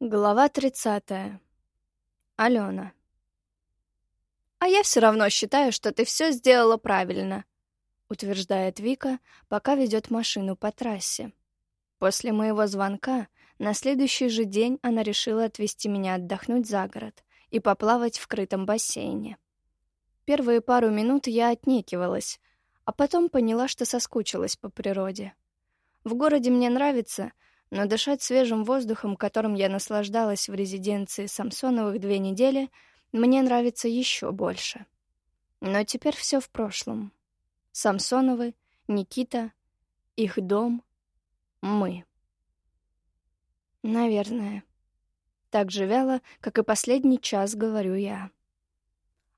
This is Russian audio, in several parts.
Глава 30. Алена. «А я все равно считаю, что ты все сделала правильно», — утверждает Вика, пока ведет машину по трассе. После моего звонка на следующий же день она решила отвезти меня отдохнуть за город и поплавать в крытом бассейне. Первые пару минут я отнекивалась, а потом поняла, что соскучилась по природе. В городе мне нравится — но дышать свежим воздухом, которым я наслаждалась в резиденции Самсоновых две недели, мне нравится еще больше. Но теперь все в прошлом. Самсоновы, Никита, их дом, мы. Наверное. Так же вяло, как и последний час, говорю я.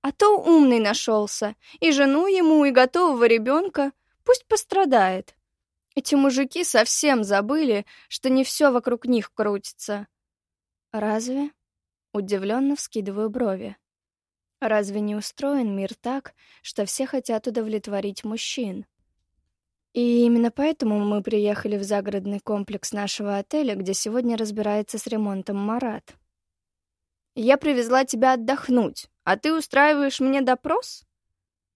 А то умный нашелся, и жену ему, и готового ребенка, пусть пострадает. Эти мужики совсем забыли, что не все вокруг них крутится. Разве? Удивленно вскидываю брови. Разве не устроен мир так, что все хотят удовлетворить мужчин? И именно поэтому мы приехали в загородный комплекс нашего отеля, где сегодня разбирается с ремонтом Марат. «Я привезла тебя отдохнуть, а ты устраиваешь мне допрос?»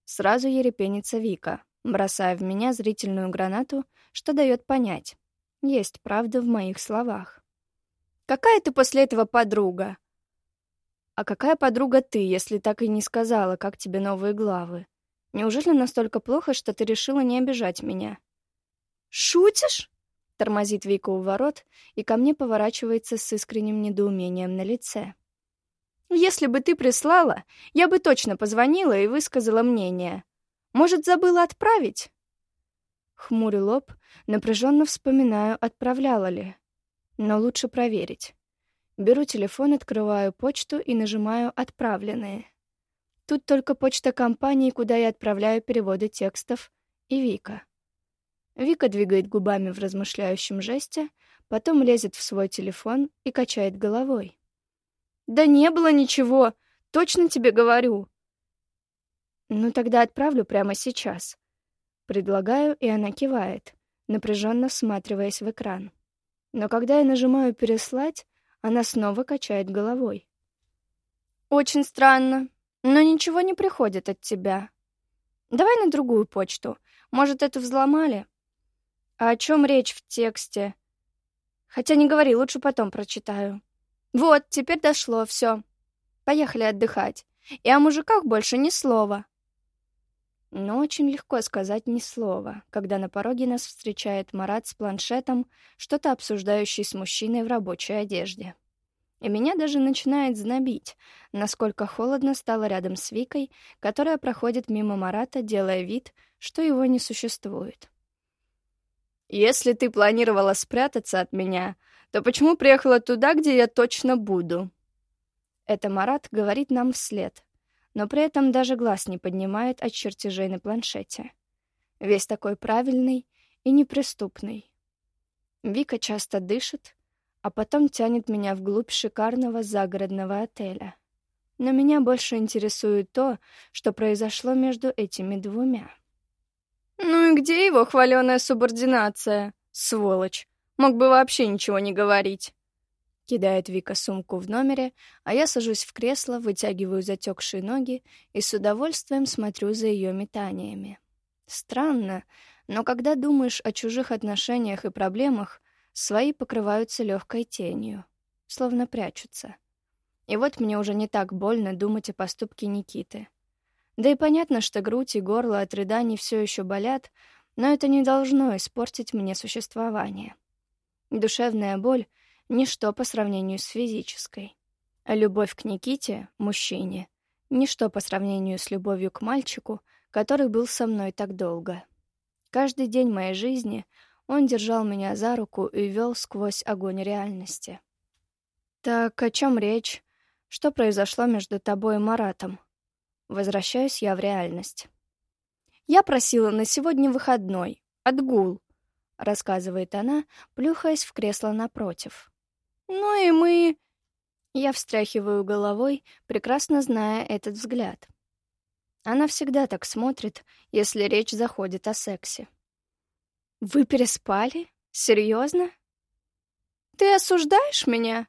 Сразу ерепенится Вика бросая в меня зрительную гранату, что дает понять. Есть правда в моих словах. «Какая ты после этого подруга?» «А какая подруга ты, если так и не сказала, как тебе новые главы? Неужели настолько плохо, что ты решила не обижать меня?» «Шутишь?» — тормозит Вика у ворот и ко мне поворачивается с искренним недоумением на лице. «Если бы ты прислала, я бы точно позвонила и высказала мнение. Может, забыла отправить?» Хмурый лоб, напряженно вспоминаю, отправляла ли. Но лучше проверить. Беру телефон, открываю почту и нажимаю «Отправленные». Тут только почта компании, куда я отправляю переводы текстов, и Вика. Вика двигает губами в размышляющем жесте, потом лезет в свой телефон и качает головой. «Да не было ничего! Точно тебе говорю!» «Ну тогда отправлю прямо сейчас». Предлагаю, и она кивает, напряженно всматриваясь в экран. Но когда я нажимаю «переслать», она снова качает головой. «Очень странно, но ничего не приходит от тебя. Давай на другую почту. Может, эту взломали? А о чем речь в тексте? Хотя не говори, лучше потом прочитаю. Вот, теперь дошло, все. Поехали отдыхать. И о мужиках больше ни слова. Но очень легко сказать ни слова, когда на пороге нас встречает Марат с планшетом, что-то обсуждающий с мужчиной в рабочей одежде. И меня даже начинает знобить, насколько холодно стало рядом с Викой, которая проходит мимо Марата, делая вид, что его не существует. «Если ты планировала спрятаться от меня, то почему приехала туда, где я точно буду?» Это Марат говорит нам вслед, но при этом даже глаз не поднимает от чертежей на планшете. Весь такой правильный и неприступный. Вика часто дышит, а потом тянет меня вглубь шикарного загородного отеля. Но меня больше интересует то, что произошло между этими двумя. «Ну и где его хваленая субординация? Сволочь! Мог бы вообще ничего не говорить!» Кидает Вика сумку в номере, а я сажусь в кресло, вытягиваю затекшие ноги и с удовольствием смотрю за ее метаниями. Странно, но когда думаешь о чужих отношениях и проблемах, свои покрываются легкой тенью, словно прячутся. И вот мне уже не так больно думать о поступке Никиты. Да и понятно, что грудь и горло от рыданий все еще болят, но это не должно испортить мне существование. Душевная боль — ничто по сравнению с физической. А любовь к Никите, мужчине, ничто по сравнению с любовью к мальчику, который был со мной так долго. Каждый день моей жизни он держал меня за руку и вел сквозь огонь реальности. «Так о чем речь? Что произошло между тобой и Маратом?» Возвращаюсь я в реальность. «Я просила на сегодня выходной. Отгул», — рассказывает она, плюхаясь в кресло напротив. Ну и мы... Я встряхиваю головой, прекрасно зная этот взгляд. Она всегда так смотрит, если речь заходит о сексе. «Вы переспали? Серьезно? Ты осуждаешь меня?»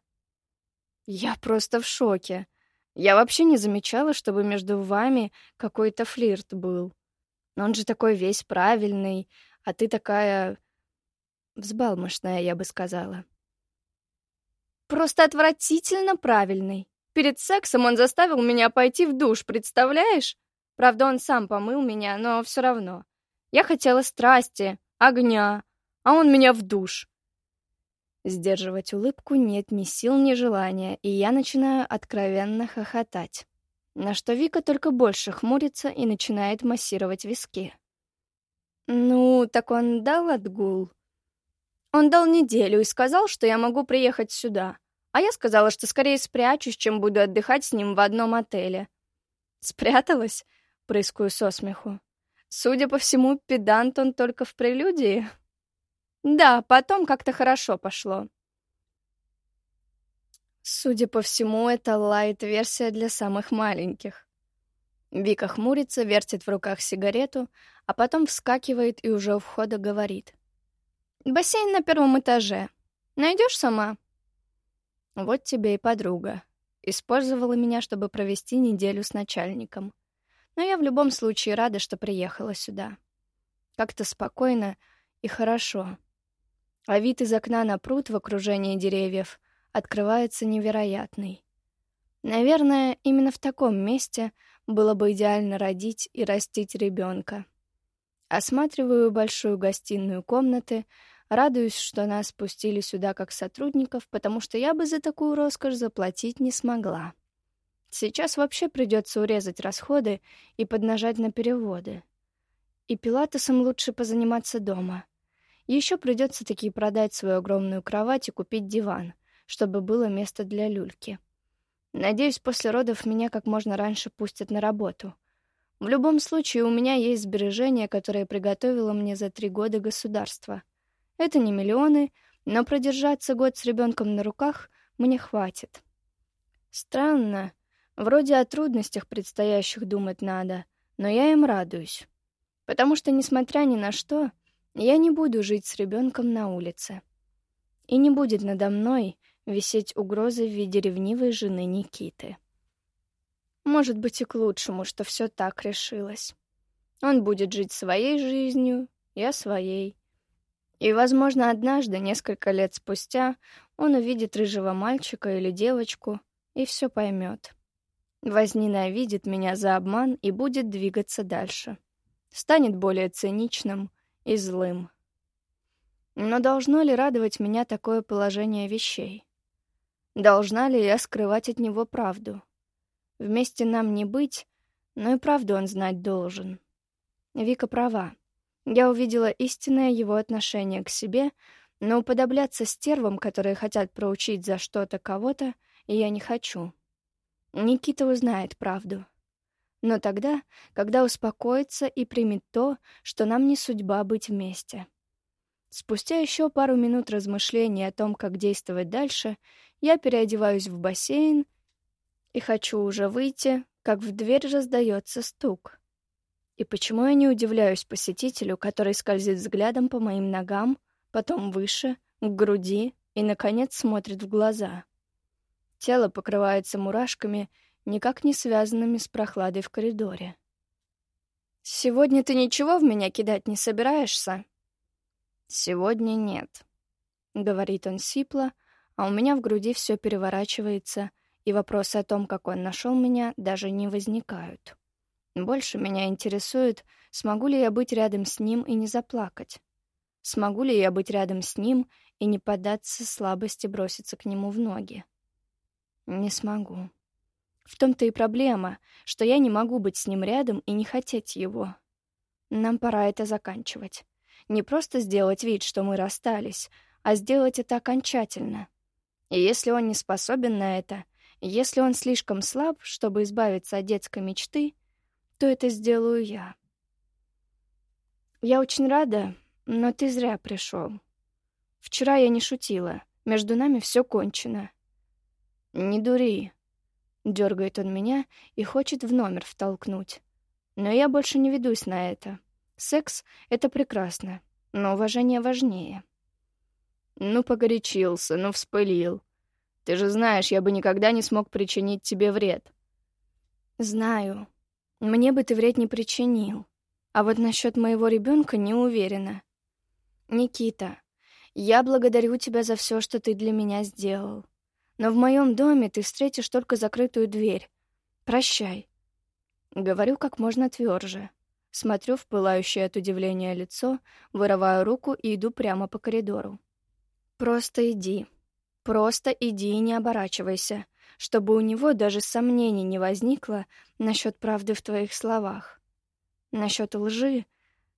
Я просто в шоке. Я вообще не замечала, чтобы между вами какой-то флирт был. Он же такой весь правильный, а ты такая... взбалмошная, я бы сказала. Просто отвратительно правильный. Перед сексом он заставил меня пойти в душ, представляешь? Правда, он сам помыл меня, но все равно. Я хотела страсти, огня, а он меня в душ. Сдерживать улыбку нет ни сил, ни желания, и я начинаю откровенно хохотать. На что Вика только больше хмурится и начинает массировать виски. «Ну, так он дал отгул?» Он дал неделю и сказал, что я могу приехать сюда. А я сказала, что скорее спрячусь, чем буду отдыхать с ним в одном отеле. Спряталась? Прыскую со смеху. Судя по всему, педант он только в прелюдии. Да, потом как-то хорошо пошло. Судя по всему, это лайт-версия для самых маленьких. Вика хмурится, вертит в руках сигарету, а потом вскакивает и уже у входа говорит. «Бассейн на первом этаже. Найдешь сама?» Вот тебе и подруга. Использовала меня, чтобы провести неделю с начальником. Но я в любом случае рада, что приехала сюда. Как-то спокойно и хорошо. А вид из окна на пруд в окружении деревьев открывается невероятный. Наверное, именно в таком месте было бы идеально родить и растить ребенка. Осматриваю большую гостиную комнаты, радуюсь, что нас пустили сюда как сотрудников, потому что я бы за такую роскошь заплатить не смогла. Сейчас вообще придется урезать расходы и поднажать на переводы. И пилатесом лучше позаниматься дома. Еще придется таки продать свою огромную кровать и купить диван, чтобы было место для люльки. Надеюсь, после родов меня как можно раньше пустят на работу — в любом случае, у меня есть сбережения, которые приготовило мне за три года государство. Это не миллионы, но продержаться год с ребенком на руках мне хватит. Странно. Вроде о трудностях предстоящих думать надо, но я им радуюсь. Потому что, несмотря ни на что, я не буду жить с ребенком на улице. И не будет надо мной висеть угрозы в виде ревнивой жены Никиты. Может быть и к лучшему, что все так решилось. Он будет жить своей жизнью, я своей. И, возможно, однажды, несколько лет спустя, он увидит рыжего мальчика или девочку и все поймет. Возненавидит меня за обман и будет двигаться дальше. Станет более циничным и злым. Но должно ли радовать меня такое положение вещей? Должна ли я скрывать от него правду? Вместе нам не быть, но и правду он знать должен. Вика права. Я увидела истинное его отношение к себе, но уподобляться стервам, которые хотят проучить за что-то кого-то, я не хочу. Никита узнает правду. Но тогда, когда успокоится и примет то, что нам не судьба быть вместе. Спустя еще пару минут размышлений о том, как действовать дальше, я переодеваюсь в бассейн и хочу уже выйти, как в дверь раздается стук. И почему я не удивляюсь посетителю, который скользит взглядом по моим ногам, потом выше, к груди и, наконец, смотрит в глаза. Тело покрывается мурашками, никак не связанными с прохладой в коридоре. «Сегодня ты ничего в меня кидать не собираешься?» «Сегодня нет», — говорит он сипло, а у меня в груди все переворачивается, и вопросы о том, как он нашел меня, даже не возникают. Больше меня интересует, смогу ли я быть рядом с ним и не заплакать. Смогу ли я быть рядом с ним и не поддаться слабости броситься к нему в ноги? Не смогу. В том-то и проблема, что я не могу быть с ним рядом и не хотеть его. Нам пора это заканчивать. Не просто сделать вид, что мы расстались, а сделать это окончательно. И если он не способен на это, если он слишком слаб, чтобы избавиться от детской мечты, то это сделаю я. Я очень рада, но ты зря пришел. Вчера я не шутила. Между нами все кончено. Не дури. Дергает он меня и хочет в номер втолкнуть. Но я больше не ведусь на это. Секс — это прекрасно, но уважение важнее. Ну, погорячился, ну, вспылил. Ты же знаешь, я бы никогда не смог причинить тебе вред. Знаю. Мне бы ты вред не причинил. А вот насчет моего ребенка не уверена. Никита, я благодарю тебя за все, что ты для меня сделал. Но в моем доме ты встретишь только закрытую дверь. Прощай. Говорю как можно тверже. Смотрю в пылающее от удивления лицо, вырываю руку и иду прямо по коридору. Просто иди. Просто иди и не оборачивайся, чтобы у него даже сомнений не возникло насчет правды в твоих словах. Насчет лжи,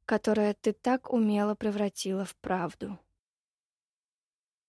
которая ты так умело превратила в правду.